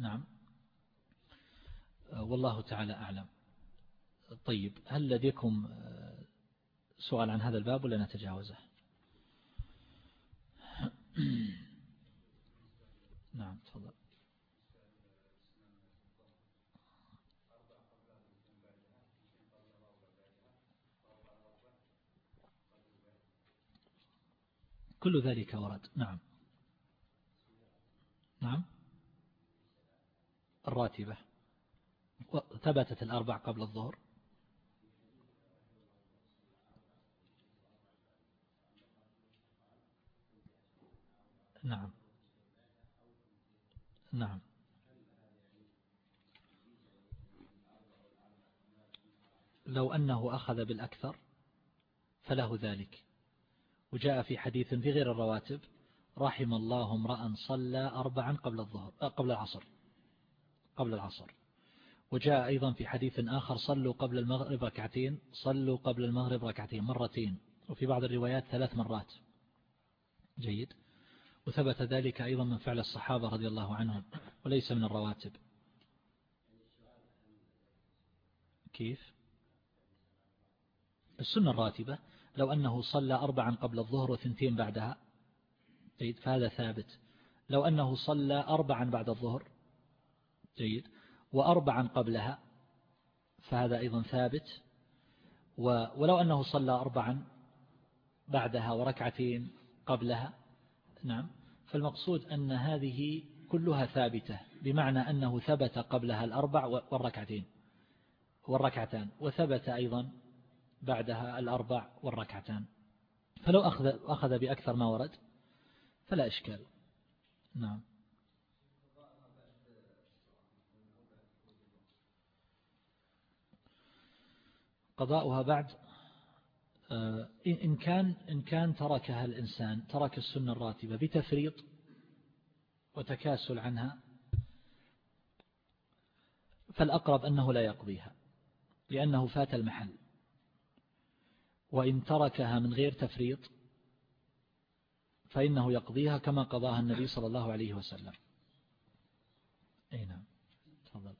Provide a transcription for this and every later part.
نعم. والله تعالى أعلم. طيب هل لديكم سؤال عن هذا الباب ولا نتجاوزه؟ نعم تفضل. كل ذلك ورد. نعم نعم الراتبة ثبتت الأربع قبل الظهر. نعم. نعم. لو أنه أخذ بالأكثر فله ذلك. وجاء في حديث في غير الرواتب رحم الله امرأ صلى أربعا قبل الظهر قبل العصر. قبل العصر. وجاء أيضا في حديث آخر صلوا قبل المغرب ركعتين صلوا قبل المغرب ركعتين مرتين. وفي بعض الروايات ثلاث مرات. جيد. وثبت ذلك أيضا من فعل الصحابة رضي الله عنهم وليس من الرواتب. كيف؟ السنة الراتبة. لو أنه صلى أربعا قبل الظهر وثنتين بعدها. جيد. فهذا ثابت. لو أنه صلى أربعا بعد الظهر جيد. وأربعا قبلها فهذا أيضا ثابت. ولو أنه صلى أربعا بعدها وركعتين قبلها نعم. فالمقصود أن هذه كلها ثابتة بمعنى أنه ثبت قبلها الأربع والركعتين والركعتان وثبت أيضا بعدها الأربع والركعتان. فلو أخذ, أخذ بأكثر ما ورد فلا إشكال. نعم. قضاؤها بعد آه، إن كان إن كان تركها الإنسان ترك السنة الراتبة بتفريط وتكاسل عنها فالأقرب أنه لا يقضيها لأنه فات المحل. وإن تركها من غير تفريط فإنه يقضيها كما قضاها النبي صلى الله عليه وسلم. أي نعم. تفضل.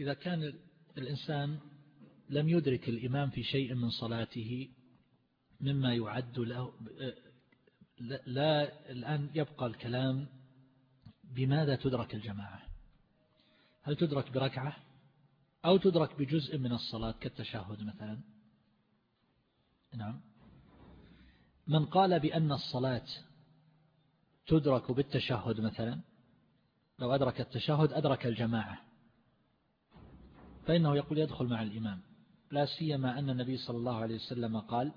إذا كان الإنسان لم يدرك الإمام في شيء من صلاته مما يعد له لا الآن يبقى الكلام بماذا تدرك الجماعة؟ هل تدرك بركعة؟ أو تدرك بجزء من الصلاة كالتشهد مثلا؟ نعم. من قال بأن الصلاة تدرك بالتشهد مثلا؟ لو أدرك التشهد أدرك الجماعة. فإنه يقول يدخل مع الإمام. لا سيما أن النبي صلى الله عليه وسلم قال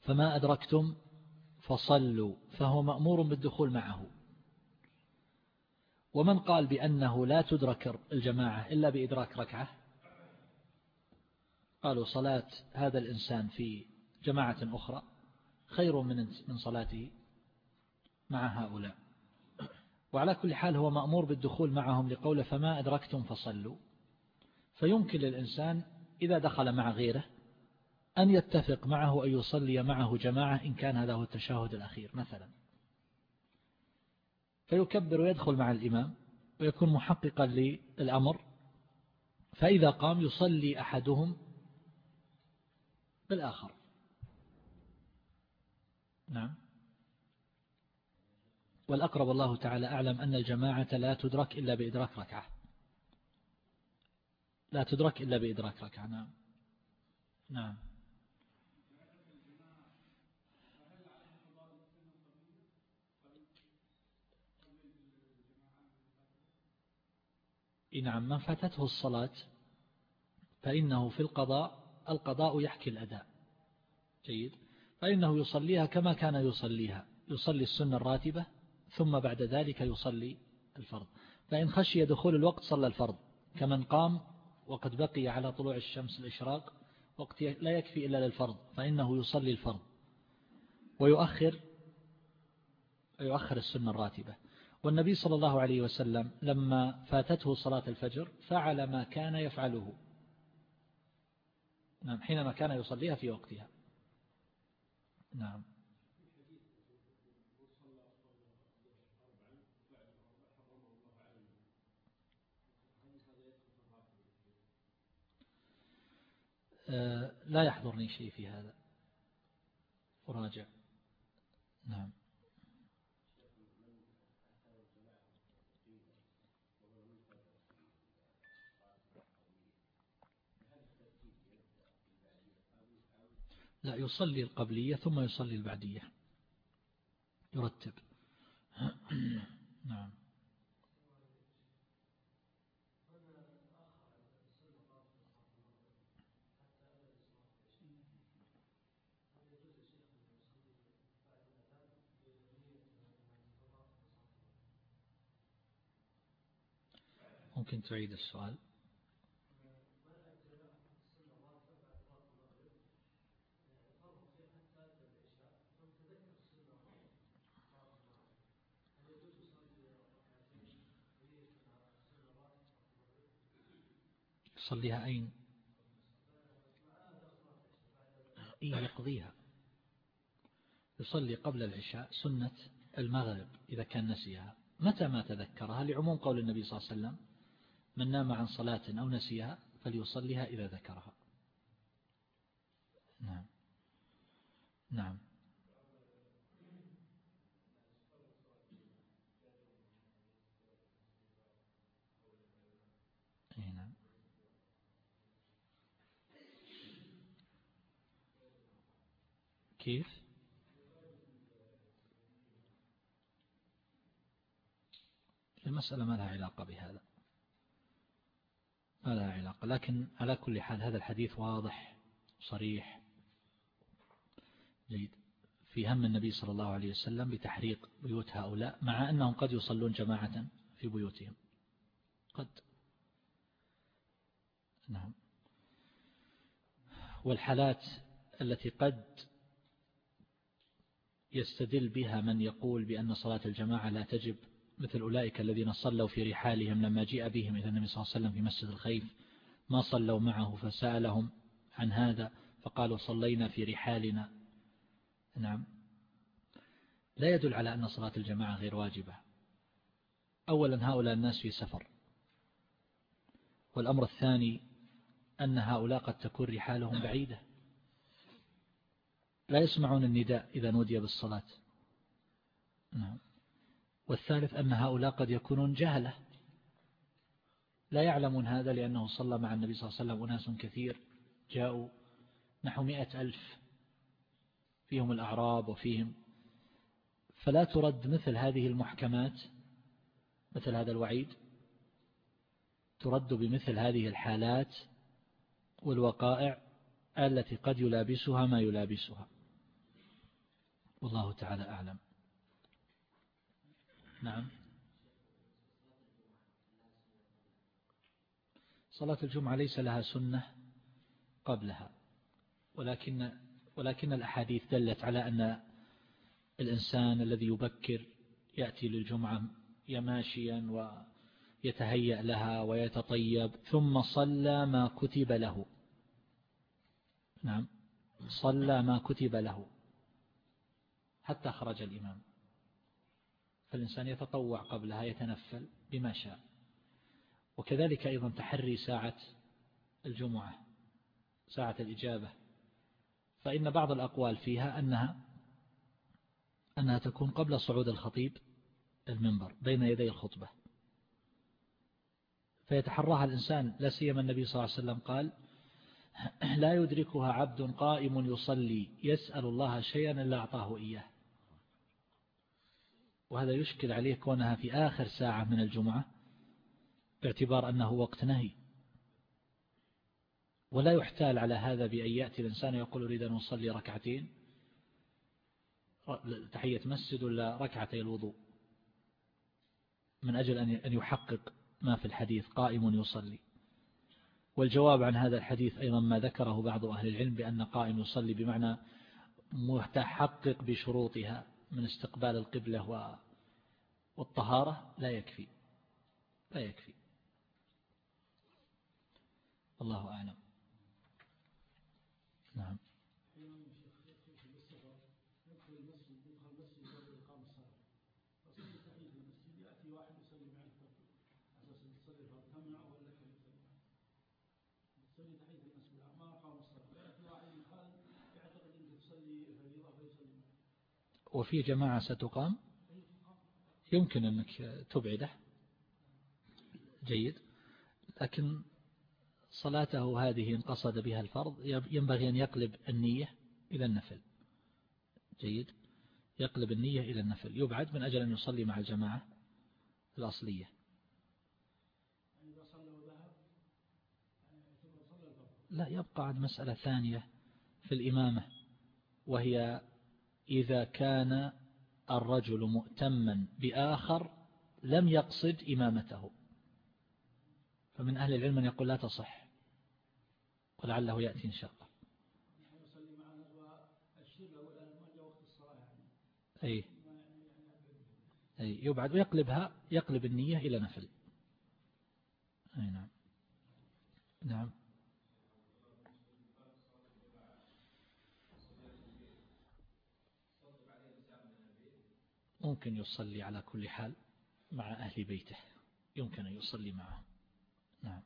فما أدركتم فصلوا فهو مأمور بالدخول معه. ومن قال بأنه لا تدرك الجماعة إلا بإدراك ركعة؟ قالوا صلاة هذا الإنسان في جماعة أخرى خير من من صلاته مع هؤلاء. وعلى كل حال هو مأمور بالدخول معهم لقول فما أدركتم فصلوا فيمكن للإنسان إذا دخل مع غيره أن يتفق معه أن يصلي معه جماعة إن كان هذا هو التشاهد الأخير مثلا. فيكبر ويدخل مع الإمام ويكون محققا للأمر. فإذا قام يصلي أحدهم بالآخر. نعم. والأقرب الله تعالى أعلم أن الجماعة لا تدرك إلا بإدراك ركعة. لا تدرك إلا بإدراك ركعة. نعم. نعم. نعم من فاتته الصلاة فإنه في القضاء القضاء يحكي الأداء. جيد. فإنه يصليها كما كان يصليها. يصلي السنة الراتبة ثم بعد ذلك يصلي الفرض. فإن خشي دخول الوقت صلى الفرض. كمن قام وقد بقي على طلوع الشمس الإشراق وقت لا يكفي إلا للفرض فإنه يصلي الفرض. ويؤخر يؤخر السنة الراتبة. والنبي صلى الله عليه وسلم لما فاتته صلاة الفجر فعل ما كان يفعله. نعم حينما كان يصليها في وقتها. نعم. لا يحضرني شيء في هذا. أراجع. نعم. لا يصلي القبلية ثم يصلي البعدية. يرتب. نعم. ممكن تعيد السؤال. يصليها أين؟ إيه يقضيها. يصلي قبل العشاء سنة المغرب إذا كان نسيها. متى ما تذكرها؟ لعموم قول النبي صلى الله عليه وسلم. من نام عن صلاة أو نسيها فليصليها إذا ذكرها. نعم. نعم. نعم. كيف؟ المسألة ما لها علاقة بهذا. ما لها علاقة. لكن على كل حال هذا الحديث واضح صريح جيد. في هم النبي صلى الله عليه وسلم بتحريق بيوت هؤلاء مع أنهم قد يصلون جماعة في بيوتهم. قد. نعم. والحالات التي قد يستدل بها من يقول بأن صلاة الجماعة لا تجب مثل أولئك الذين صلوا في رحالهم لما جاء بهم إلى النبي صلى الله عليه وسلم في مسجد الخيف ما صلوا معه فسألهم عن هذا فقالوا صلينا في رحالنا. نعم. لا يدل على أن صلاة الجماعة غير واجبة. أولا هؤلاء الناس في سفر. والأمر الثاني أن هؤلاء قد تكون رحالهم بعيدة. لا يسمعون النداء إذا نودي بالصلاة. نعم. والثالث أن هؤلاء قد يكونون جهلة. لا يعلمون هذا لأنه صلى مع النبي صلى الله عليه وسلم أناس كثير جاءوا نحو مئة ألف فيهم الأعراب وفيهم. فلا ترد مثل هذه المحكمات مثل هذا الوعيد ترد بمثل هذه الحالات والوقائع التي قد يلابسها ما يلابسها. والله تعالى أعلم. نعم. صلاة الجمعة ليس لها سنة قبلها ولكن ولكن الأحاديث دلت على أن الإنسان الذي يبكر يأتي للجمعة يماشيا ويتهيأ لها ويتطيب ثم صلى ما كتب له. نعم صلى ما كتب له حتى خرج الإمام. فالإنسان يتطوع قبلها يتنفل بما شاء. وكذلك أيضا تحري ساعة الجمعة ساعة الإجابة. فإن بعض الأقوال فيها أنها أنها تكون قبل صعود الخطيب المنبر بين يدي الخطبة. فيتحراها الإنسان لا سيما النبي صلى الله عليه وسلم قال لا يدركها عبد قائم يصلي يسأل الله شيئا إلا أعطاه إياه. وهذا يشكل عليه كونها في آخر ساعة من الجمعة باعتبار أنه وقت نهي. ولا يحتال على هذا بأن يأتي الإنسان يقول أريد أن أصلي ركعتين. تحية مسجد ولا ركعتي الوضوء؟ من أجل أن يحقق ما في الحديث قائم يصلي. والجواب عن هذا الحديث أيضا ما ذكره بعض أهل العلم بأن قائم يصلي بمعنى متحقق بشروطها. من استقبال القبلة والطهارة لا يكفي. لا يكفي. الله أعلم. نعم. وفي جماعة ستقام. يمكن أنك تبعده. جيد. لكن صلاته هذه إن قصد بها الفرض ينبغي أن يقلب النية إلى النفل. جيد. يقلب النية إلى النفل. يبعد من أجل أن يصلي مع الجماعة الأصلية. لا يبقى عن مسألة ثانية في الإمامة وهي إذا كان الرجل مؤتما بآخر لم يقصد إمامته. فمن أهل العلم من يقول لا تصح ولعله يأتي إن شاء الله. أي أي يبعد ويقلبها يقلب النية إلى نفل. أي نعم. نعم. ممكن يصلي على كل حال مع أهل بيته. يمكن أن يصلي معهم نعم.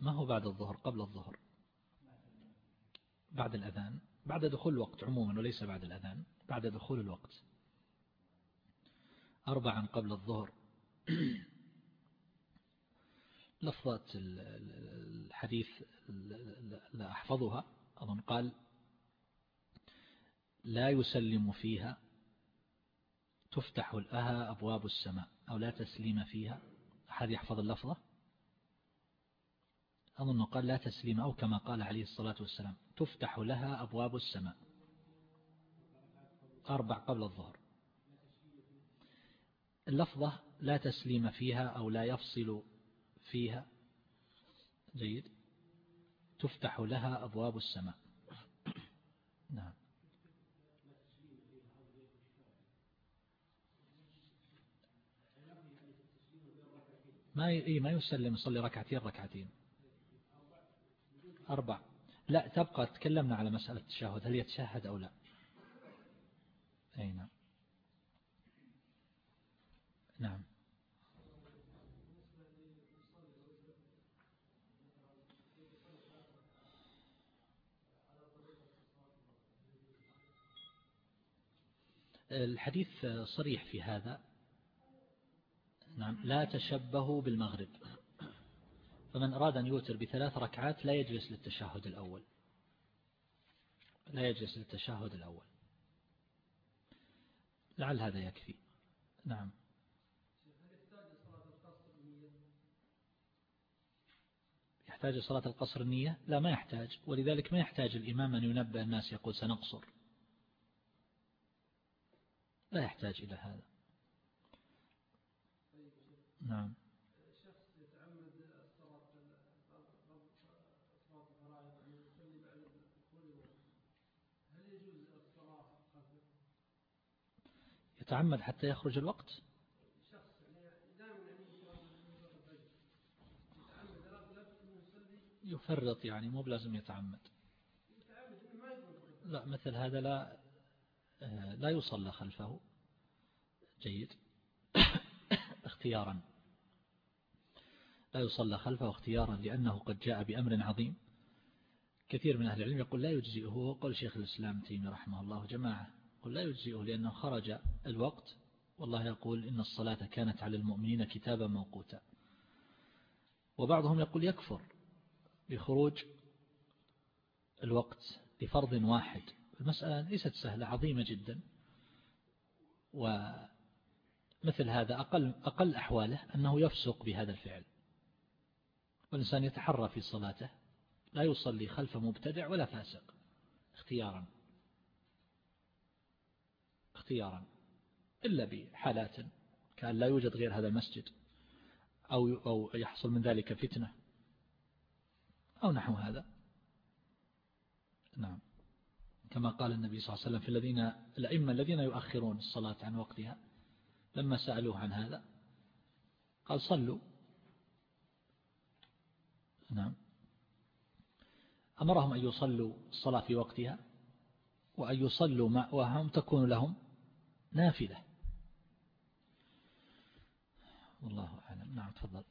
ما هو بعد الظهر؟ قبل الظهر. بعد الأذان. بعد دخول الوقت عموما وليس بعد الأذان بعد دخول الوقت. أربعا قبل الظهر. لفظات الحديث لا أحفظها. أظن قال لا يسلم فيها تفتح لها أبواب السماء أو لا تسليم فيها. أحد يحفظ اللفظة؟ أظن قال لا تسليم أو كما قال عليه الصلاة والسلام تفتح لها أبواب السماء. أربع قبل الظهر. اللفظة لا تسليم فيها أو لا يفصل فيها. جيد. تفتح لها أبواب السماء. نعم. ما ي... ما يسلم يصلي ركعتين ركعتين. أربع. لا تبقى تكلمنا على مسألة التشهد هل يتشهد أو لا. أي نعم. نعم. الحديث صريح في هذا. نعم لا تشبهوا بالمغرب. فمن أراد أن يوتر بثلاث ركعات لا يجلس للتشهد الأول. لا يجلس للتشهد الأول. لعل هذا يكفي. نعم. يحتاج صلاة القصر النية لا ما يحتاج. ولذلك ما يحتاج الإمام أن ينبه الناس يقول سنقصر. لا يحتاج إلى هذا. نعم. يتعمد حتى يخرج الوقت؟ يفرط يعني مو بلازم يتعمد. لا مثل هذا لا لا يصلى خلفه. جيد. اختيارا. لا يصلى خلفه اختيارا لأنه قد جاء بأمر عظيم. كثير من أهل العلم يقول لا يجزئه قول شيخ الإسلام تيمي رحمه الله جماعة قل لا يجزئه لأنه خرج الوقت. والله يقول إن الصلاة كانت على المؤمنين كتابا موقوتا. وبعضهم يقول يكفر بخروج الوقت لفرض واحد. المسألة ليست سهلة عظيمة جدا. ومثل هذا أقل, أقل أحواله أنه يفسق بهذا الفعل. والإنسان يتحرى في صلاته لا يصلي خلف مبتدع ولا فاسق. اختيارا. اختيارا. إلا بحالات كأن لا يوجد غير هذا المسجد أو أو يحصل من ذلك فتنة أو نحو هذا. نعم. كما قال النبي صلى الله عليه وسلم في الذين الأئمة الذين يؤخرون الصلاة عن وقتها لما سألوه عن هذا قال صلوا. نعم. أمرهم أن يصلوا الصلاة في وقتها وأن يصلوا مع وهم تكون لهم نافلة. والله أعلم. نعم تفضل.